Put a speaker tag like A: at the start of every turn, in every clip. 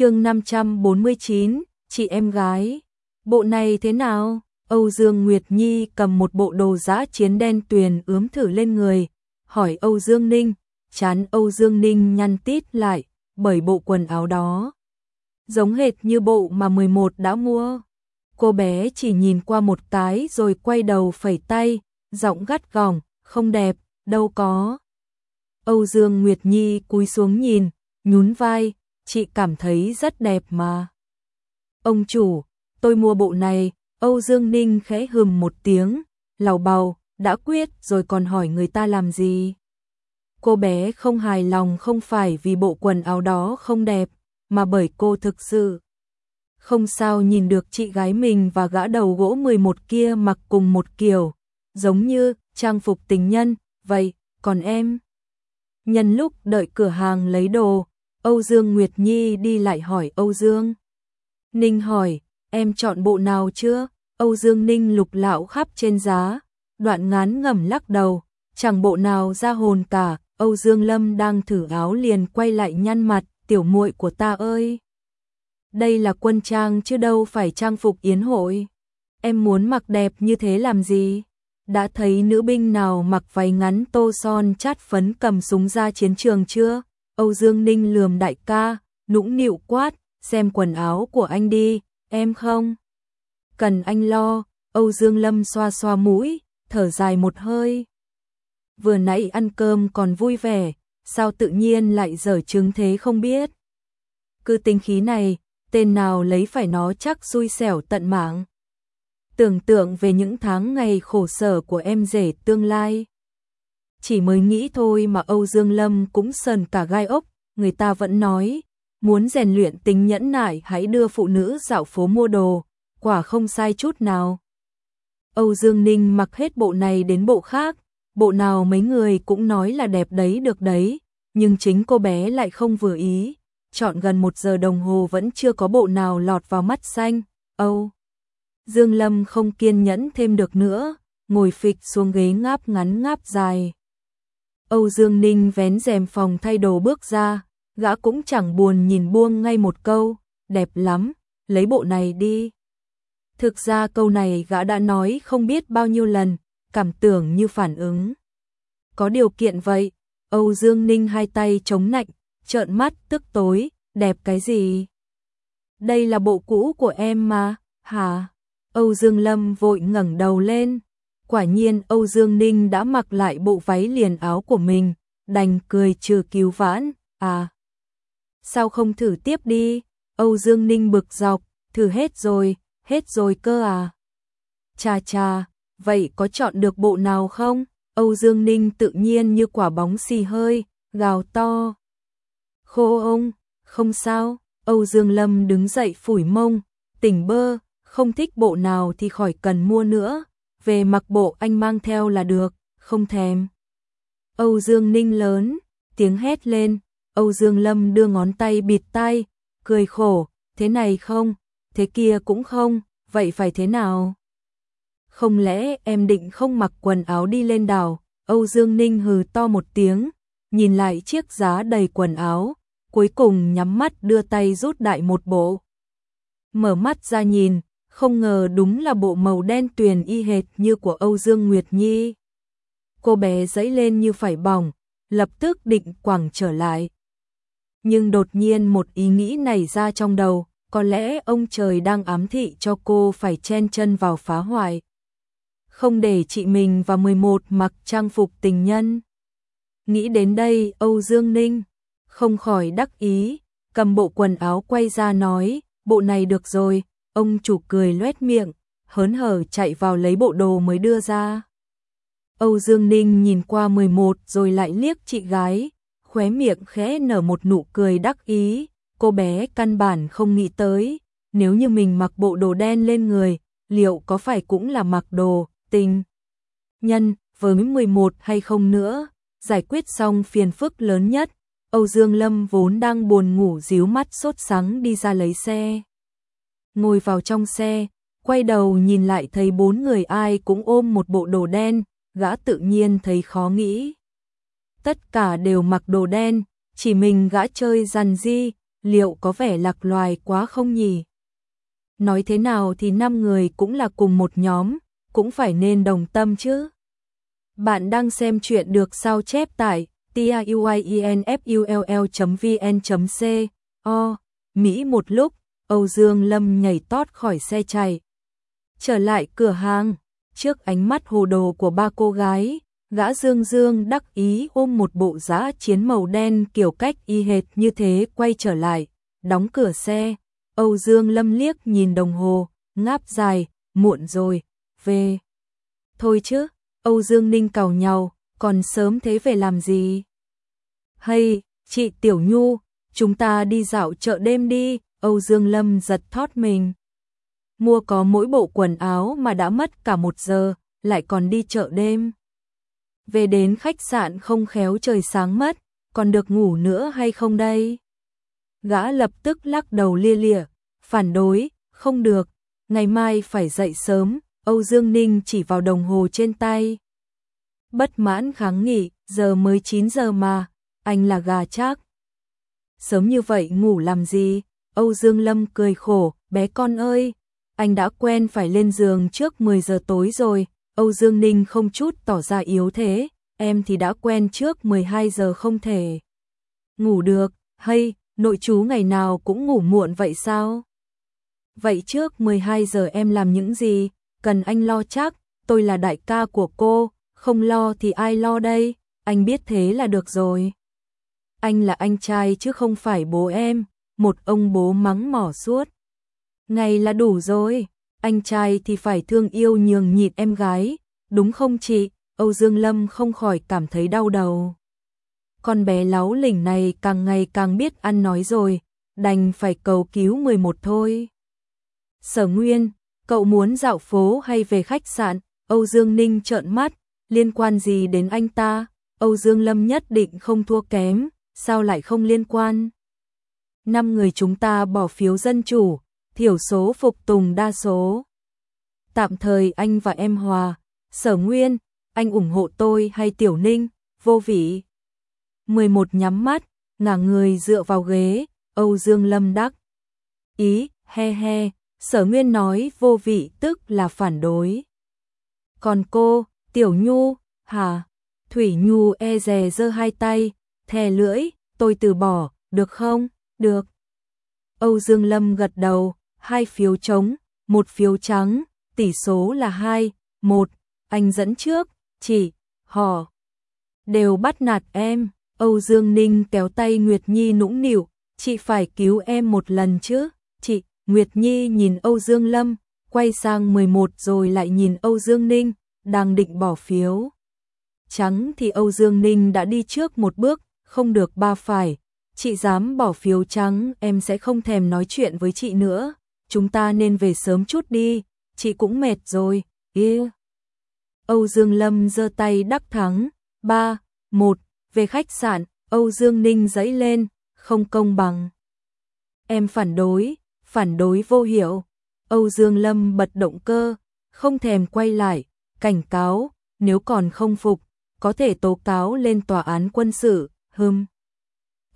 A: chương 549, chị em gái. Bộ này thế nào? Âu Dương Nguyệt Nhi cầm một bộ đồ giã chiến đen tuyền ướm thử lên người, hỏi Âu Dương Ninh, chán Âu Dương Ninh nhăn tít lại, bởi bộ quần áo đó. Giống hệt như bộ mà 11 đã mua. Cô bé chỉ nhìn qua một cái rồi quay đầu phẩy tay, giọng gắt gỏng, không đẹp, đâu có. Âu Dương Nguyệt Nhi cúi xuống nhìn, nhún vai, chị cảm thấy rất đẹp mà. Ông chủ, tôi mua bộ này, Âu Dương Ninh khẽ hừm một tiếng, lào bào, đã quyết rồi còn hỏi người ta làm gì. Cô bé không hài lòng không phải vì bộ quần áo đó không đẹp, mà bởi cô thực sự không sao nhìn được chị gái mình và gã đầu gỗ 11 kia mặc cùng một kiểu, giống như trang phục tình nhân, vậy, còn em? Nhân lúc đợi cửa hàng lấy đồ, Âu Dương Nguyệt Nhi đi lại hỏi Âu Dương. Ninh hỏi, em chọn bộ nào chưa? Âu Dương Ninh lục lạo khắp trên giá, đoạn ngán ngẩm lắc đầu, chẳng bộ nào ra hồn cả, Âu Dương Lâm đang thử áo liền quay lại nhăn mặt, tiểu muội của ta ơi. Đây là quân trang chứ đâu phải trang phục yến hội. Em muốn mặc đẹp như thế làm gì? Đã thấy nữ binh nào mặc váy ngắn tô son chát phấn cầm súng ra chiến trường chưa? Âu Dương Ninh lườm đại ca, nũng nịu quát, xem quần áo của anh đi, em không? Cần anh lo, Âu Dương Lâm xoa xoa mũi, thở dài một hơi. Vừa nãy ăn cơm còn vui vẻ, sao tự nhiên lại dở chứng thế không biết. Cứ tính khí này, tên nào lấy phải nó chắc xui xẻo tận mạng. Tưởng tượng về những tháng ngày khổ sở của em rể tương lai. Chỉ mới nghĩ thôi mà Âu Dương Lâm cũng sờn cả gai ốc, người ta vẫn nói, muốn rèn luyện tính nhẫn nại hãy đưa phụ nữ dạo phố mua đồ, quả không sai chút nào. Âu Dương Ninh mặc hết bộ này đến bộ khác, bộ nào mấy người cũng nói là đẹp đấy được đấy, nhưng chính cô bé lại không vừa ý, chọn gần một giờ đồng hồ vẫn chưa có bộ nào lọt vào mắt xanh, Âu. Dương Lâm không kiên nhẫn thêm được nữa, ngồi phịch xuống ghế ngáp ngắn ngáp dài. Âu Dương Ninh vén rèm phòng thay đồ bước ra, gã cũng chẳng buồn nhìn buông ngay một câu, đẹp lắm, lấy bộ này đi. Thực ra câu này gã đã nói không biết bao nhiêu lần, cảm tưởng như phản ứng. Có điều kiện vậy, Âu Dương Ninh hai tay chống nạnh, trợn mắt tức tối, đẹp cái gì? Đây là bộ cũ của em mà, hả? Âu Dương Lâm vội ngẩng đầu lên. Quả nhiên Âu Dương Ninh đã mặc lại bộ váy liền áo của mình, đành cười trừ cứu vãn, à. Sao không thử tiếp đi? Âu Dương Ninh bực dọc, thử hết rồi, hết rồi cơ à? Cha cha, vậy có chọn được bộ nào không? Âu Dương Ninh tự nhiên như quả bóng xì hơi, gào to. Khô ông, không sao, Âu Dương Lâm đứng dậy phủi mông, tỉnh bơ, không thích bộ nào thì khỏi cần mua nữa, về mặc bộ anh mang theo là được, không thèm. Âu Dương Ninh lớn, tiếng hét lên, Âu Dương Lâm đưa ngón tay bịt tay, cười khổ, thế này không, thế kia cũng không, vậy phải thế nào? Không lẽ em định không mặc quần áo đi lên đảo? Âu Dương Ninh hừ to một tiếng, nhìn lại chiếc giá đầy quần áo, cuối cùng nhắm mắt đưa tay rút đại một bộ. Mở mắt ra nhìn, không ngờ đúng là bộ màu đen tuyền y hệt như của Âu Dương Nguyệt Nhi. Cô bé dẫy lên như phải bỏng, lập tức định quẳng trở lại. Nhưng đột nhiên một ý nghĩ nảy ra trong đầu, có lẽ ông trời đang ám thị cho cô phải chen chân vào phá hoại. Không để chị mình và 11 mặc trang phục tình nhân. Nghĩ đến đây Âu Dương Ninh không khỏi đắc ý, cầm bộ quần áo quay ra nói, bộ này được rồi, ông chủ cười loét miệng, hớn hở chạy vào lấy bộ đồ mới đưa ra. Âu Dương Ninh nhìn qua 11 rồi lại liếc chị gái, khóe miệng khẽ nở một nụ cười đắc ý, cô bé căn bản không nghĩ tới, nếu như mình mặc bộ đồ đen lên người, liệu có phải cũng là mặc đồ, tình, nhân, với 11 hay không nữa, giải quyết xong phiền phức lớn nhất, Âu Dương Lâm vốn đang buồn ngủ díu mắt sốt sắng đi ra lấy xe. Ngồi vào trong xe, quay đầu nhìn lại thấy bốn người ai cũng ôm một bộ đồ đen, gã tự nhiên thấy khó nghĩ. Tất cả đều mặc đồ đen, chỉ mình gã chơi rằn di, liệu có vẻ lạc loài quá không nhỉ? Nói thế nào thì năm người cũng là cùng một nhóm, cũng phải nên đồng tâm chứ. Bạn đang xem chuyện được sao chép tại tiuyenfull.vn.c. O. Mỹ một lúc, Âu Dương Lâm nhảy tót khỏi xe chạy. Trở lại cửa hàng, trước ánh mắt hồ đồ của ba cô gái, gã Dương Dương đắc ý ôm một bộ giã chiến màu đen kiểu cách y hệt như thế quay trở lại, đóng cửa xe. Âu Dương Lâm liếc nhìn đồng hồ, ngáp dài, muộn rồi, về. Thôi chứ, Âu Dương Ninh cào nhau, còn sớm thế về làm gì? Hay, chị Tiểu Nhu, chúng ta đi dạo chợ đêm đi, Âu Dương Lâm giật thót mình. Mua có mỗi bộ quần áo mà đã mất cả một giờ, lại còn đi chợ đêm. Về đến khách sạn không khéo trời sáng mất, còn được ngủ nữa hay không đây? Gã lập tức lắc đầu lia lịa, phản đối, không được, ngày mai phải dậy sớm, Âu Dương Ninh chỉ vào đồng hồ trên tay. Bất mãn kháng nghị, giờ mới 9 giờ mà, anh là gà chắc. Sớm như vậy ngủ làm gì? Âu Dương Lâm cười khổ, bé con ơi, anh đã quen phải lên giường trước 10 giờ tối rồi. Âu Dương Ninh không chút tỏ ra yếu thế, em thì đã quen trước 12 giờ không thể. Ngủ được, hay, nội chú ngày nào cũng ngủ muộn vậy sao? Vậy trước 12 giờ em làm những gì? Cần anh lo chắc, tôi là đại ca của cô, không lo thì ai lo đây, anh biết thế là được rồi. Anh là anh trai chứ không phải bố em, một ông bố mắng mỏ suốt. Ngày là đủ rồi, anh trai thì phải thương yêu nhường nhịn em gái, đúng không chị? Âu Dương Lâm không khỏi cảm thấy đau đầu. Con bé láo lỉnh này càng ngày càng biết ăn nói rồi, đành phải cầu cứu 11 thôi. Sở Nguyên, cậu muốn dạo phố hay về khách sạn? Âu Dương Ninh trợn mắt, liên quan gì đến anh ta? Âu Dương Lâm nhất định không thua kém, sao lại không liên quan? Năm người chúng ta bỏ phiếu dân chủ, thiểu số phục tùng đa số. Tạm thời anh và em hòa, sở nguyên, anh ủng hộ tôi hay tiểu ninh, vô vị. 11 nhắm mắt, ngả người dựa vào ghế, Âu Dương Lâm đắc. Ý, he he, sở nguyên nói vô vị tức là phản đối. Còn cô, tiểu nhu, hả? Thủy nhu e dè giơ hai tay, thè lưỡi, tôi từ bỏ, được không? Được. Âu Dương Lâm gật đầu, hai phiếu trống, một phiếu trắng, tỷ số là 2, 1, anh dẫn trước, chỉ, họ. Đều bắt nạt em, Âu Dương Ninh kéo tay Nguyệt Nhi nũng nịu, chị phải cứu em một lần chứ, chị, Nguyệt Nhi nhìn Âu Dương Lâm, quay sang 11 rồi lại nhìn Âu Dương Ninh, đang định bỏ phiếu. Trắng thì Âu Dương Ninh đã đi trước một bước, không được ba phải, chị dám bỏ phiếu trắng em sẽ không thèm nói chuyện với chị nữa chúng ta nên về sớm chút đi, chị cũng mệt rồi, yeah. Âu Dương Lâm giơ tay đắc thắng, 3, 1, về khách sạn, Âu Dương Ninh giấy lên, không công bằng. Em phản đối, phản đối vô hiệu. Âu Dương Lâm bật động cơ, không thèm quay lại, cảnh cáo, nếu còn không phục, có thể tố cáo lên tòa án quân sự, hừm.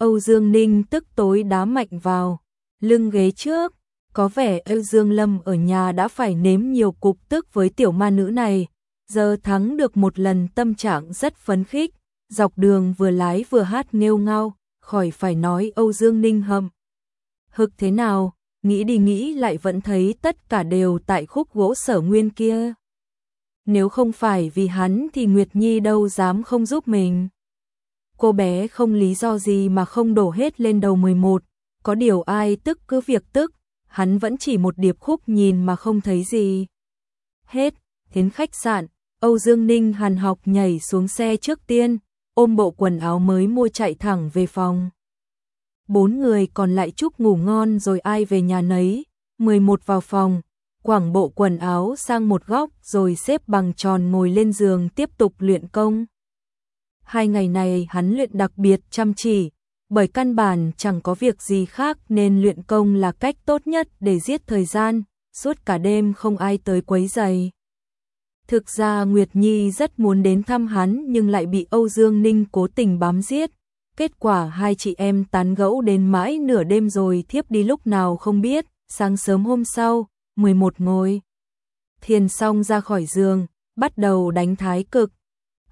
A: Âu Dương Ninh tức tối đá mạnh vào, lưng ghế trước, có vẻ Âu Dương Lâm ở nhà đã phải nếm nhiều cục tức với tiểu ma nữ này, giờ thắng được một lần tâm trạng rất phấn khích, dọc đường vừa lái vừa hát nêu ngao, khỏi phải nói Âu Dương Ninh hầm. Hực thế nào, nghĩ đi nghĩ lại vẫn thấy tất cả đều tại khúc gỗ sở nguyên kia. Nếu không phải vì hắn thì Nguyệt Nhi đâu dám không giúp mình. Cô bé không lý do gì mà không đổ hết lên đầu 11, có điều ai tức cứ việc tức, hắn vẫn chỉ một điệp khúc nhìn mà không thấy gì. Hết, đến khách sạn, Âu Dương Ninh hàn học nhảy xuống xe trước tiên, ôm bộ quần áo mới mua chạy thẳng về phòng. Bốn người còn lại chúc ngủ ngon rồi ai về nhà nấy, 11 vào phòng, quảng bộ quần áo sang một góc rồi xếp bằng tròn ngồi lên giường tiếp tục luyện công. Hai ngày này hắn luyện đặc biệt chăm chỉ, bởi căn bản chẳng có việc gì khác nên luyện công là cách tốt nhất để giết thời gian, suốt cả đêm không ai tới quấy giày. Thực ra Nguyệt Nhi rất muốn đến thăm hắn nhưng lại bị Âu Dương Ninh cố tình bám giết, Kết quả hai chị em tán gẫu đến mãi nửa đêm rồi thiếp đi lúc nào không biết, sáng sớm hôm sau, 11 ngồi. Thiền xong ra khỏi giường, bắt đầu đánh thái cực.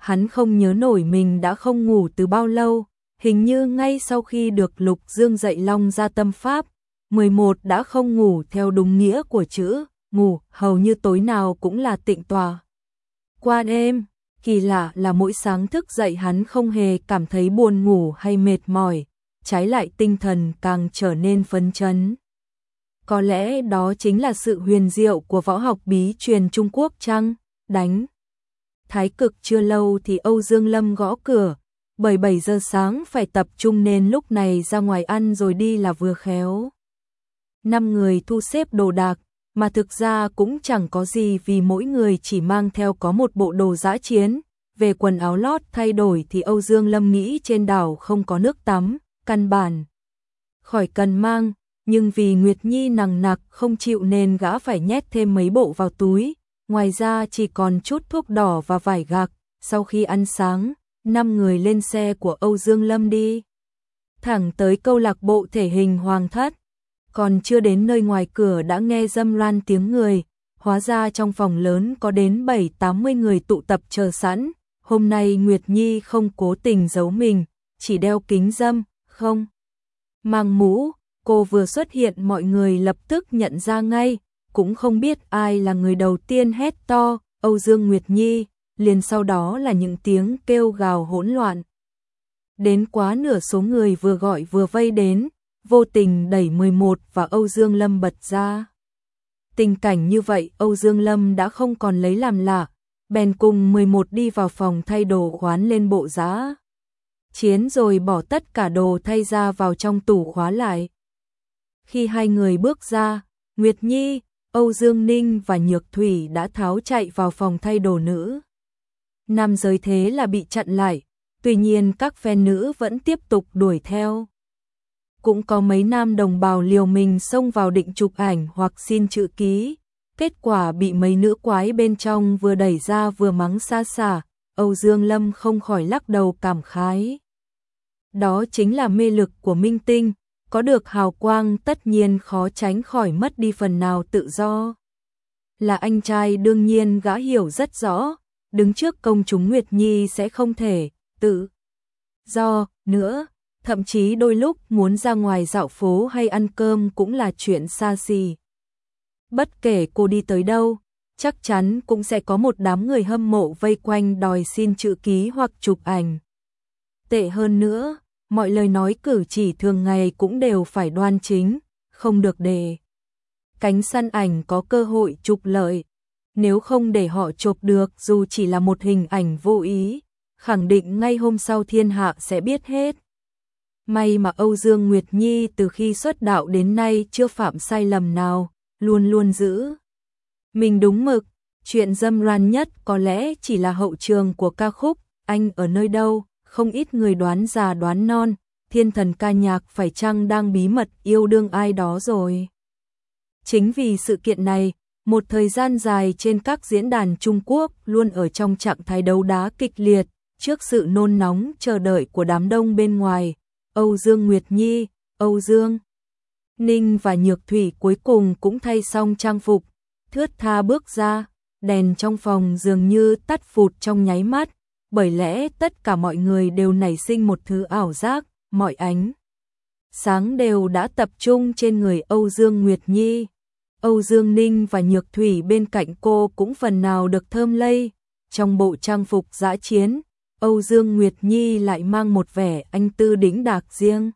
A: Hắn không nhớ nổi mình đã không ngủ từ bao lâu, hình như ngay sau khi được Lục Dương dạy Long ra tâm pháp, 11 đã không ngủ theo đúng nghĩa của chữ, ngủ hầu như tối nào cũng là tịnh tòa. Qua đêm, kỳ lạ là mỗi sáng thức dậy hắn không hề cảm thấy buồn ngủ hay mệt mỏi, trái lại tinh thần càng trở nên phấn chấn. Có lẽ đó chính là sự huyền diệu của võ học bí truyền Trung Quốc chăng? Đánh. Thái cực chưa lâu thì Âu Dương Lâm gõ cửa, bởi 7 giờ sáng phải tập trung nên lúc này ra ngoài ăn rồi đi là vừa khéo. Năm người thu xếp đồ đạc, mà thực ra cũng chẳng có gì vì mỗi người chỉ mang theo có một bộ đồ giã chiến. Về quần áo lót thay đổi thì Âu Dương Lâm nghĩ trên đảo không có nước tắm, căn bản. Khỏi cần mang, nhưng vì Nguyệt Nhi nặng nặc không chịu nên gã phải nhét thêm mấy bộ vào túi, ngoài ra chỉ còn chút thuốc đỏ và vải gạc, sau khi ăn sáng, năm người lên xe của Âu Dương Lâm đi. Thẳng tới câu lạc bộ thể hình Hoàng Thất, còn chưa đến nơi ngoài cửa đã nghe dâm loan tiếng người, hóa ra trong phòng lớn có đến 7-80 người tụ tập chờ sẵn, hôm nay Nguyệt Nhi không cố tình giấu mình, chỉ đeo kính dâm, không. Mang mũ, cô vừa xuất hiện mọi người lập tức nhận ra ngay, cũng không biết ai là người đầu tiên hét to, Âu Dương Nguyệt Nhi, liền sau đó là những tiếng kêu gào hỗn loạn. Đến quá nửa số người vừa gọi vừa vây đến, vô tình đẩy 11 và Âu Dương Lâm bật ra. Tình cảnh như vậy Âu Dương Lâm đã không còn lấy làm lạ, bèn cùng 11 đi vào phòng thay đồ khoán lên bộ giá. Chiến rồi bỏ tất cả đồ thay ra vào trong tủ khóa lại. Khi hai người bước ra, Nguyệt Nhi, Âu Dương Ninh và Nhược Thủy đã tháo chạy vào phòng thay đồ nữ. Nam giới thế là bị chặn lại, tuy nhiên các phen nữ vẫn tiếp tục đuổi theo. Cũng có mấy nam đồng bào liều mình xông vào định chụp ảnh hoặc xin chữ ký, kết quả bị mấy nữ quái bên trong vừa đẩy ra vừa mắng xa xả, Âu Dương Lâm không khỏi lắc đầu cảm khái. Đó chính là mê lực của minh tinh, có được hào quang tất nhiên khó tránh khỏi mất đi phần nào tự do. Là anh trai đương nhiên gã hiểu rất rõ, đứng trước công chúng Nguyệt Nhi sẽ không thể tự do nữa, thậm chí đôi lúc muốn ra ngoài dạo phố hay ăn cơm cũng là chuyện xa xỉ. Bất kể cô đi tới đâu, chắc chắn cũng sẽ có một đám người hâm mộ vây quanh đòi xin chữ ký hoặc chụp ảnh. Tệ hơn nữa, mọi lời nói cử chỉ thường ngày cũng đều phải đoan chính, không được để cánh săn ảnh có cơ hội trục lợi. Nếu không để họ chụp được dù chỉ là một hình ảnh vô ý, khẳng định ngay hôm sau thiên hạ sẽ biết hết. May mà Âu Dương Nguyệt Nhi từ khi xuất đạo đến nay chưa phạm sai lầm nào, luôn luôn giữ. Mình đúng mực, chuyện dâm loan nhất có lẽ chỉ là hậu trường của ca khúc, anh ở nơi đâu, không ít người đoán già đoán non, thiên thần ca nhạc phải chăng đang bí mật yêu đương ai đó rồi. Chính vì sự kiện này, một thời gian dài trên các diễn đàn Trung Quốc luôn ở trong trạng thái đấu đá kịch liệt, trước sự nôn nóng chờ đợi của đám đông bên ngoài, Âu Dương Nguyệt Nhi, Âu Dương Ninh và Nhược Thủy cuối cùng cũng thay xong trang phục, thướt tha bước ra, đèn trong phòng dường như tắt phụt trong nháy mắt, bởi lẽ tất cả mọi người đều nảy sinh một thứ ảo giác, mọi ánh. Sáng đều đã tập trung trên người Âu Dương Nguyệt Nhi. Âu Dương Ninh và Nhược Thủy bên cạnh cô cũng phần nào được thơm lây. Trong bộ trang phục giã chiến, Âu Dương Nguyệt Nhi lại mang một vẻ anh tư đĩnh đạc riêng.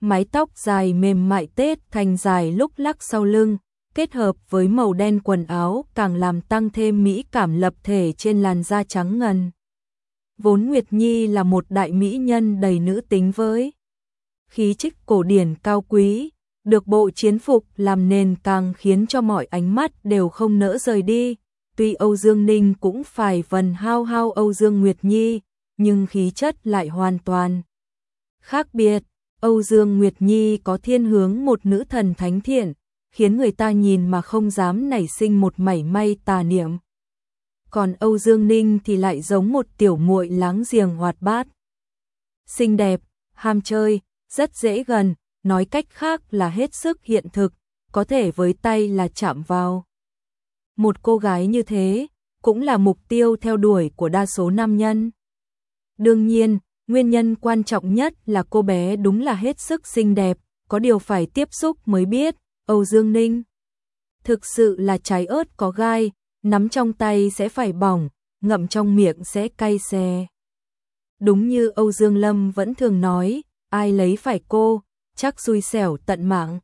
A: Mái tóc dài mềm mại tết thành dài lúc lắc sau lưng, kết hợp với màu đen quần áo càng làm tăng thêm mỹ cảm lập thể trên làn da trắng ngần. Vốn Nguyệt Nhi là một đại mỹ nhân đầy nữ tính với khí chất cổ điển cao quý, được bộ chiến phục làm nền càng khiến cho mọi ánh mắt đều không nỡ rời đi. Tuy Âu Dương Ninh cũng phải vần hao hao Âu Dương Nguyệt Nhi, nhưng khí chất lại hoàn toàn khác biệt. Âu Dương Nguyệt Nhi có thiên hướng một nữ thần thánh thiện, khiến người ta nhìn mà không dám nảy sinh một mảy may tà niệm. Còn Âu Dương Ninh thì lại giống một tiểu muội láng giềng hoạt bát. Xinh đẹp, ham chơi, rất dễ gần, nói cách khác là hết sức hiện thực, có thể với tay là chạm vào. Một cô gái như thế, cũng là mục tiêu theo đuổi của đa số nam nhân. Đương nhiên, nguyên nhân quan trọng nhất là cô bé đúng là hết sức xinh đẹp, có điều phải tiếp xúc mới biết, Âu Dương Ninh. Thực sự là trái ớt có gai, nắm trong tay sẽ phải bỏng, ngậm trong miệng sẽ cay xè. Đúng như Âu Dương Lâm vẫn thường nói, ai lấy phải cô, chắc xui xẻo tận mạng.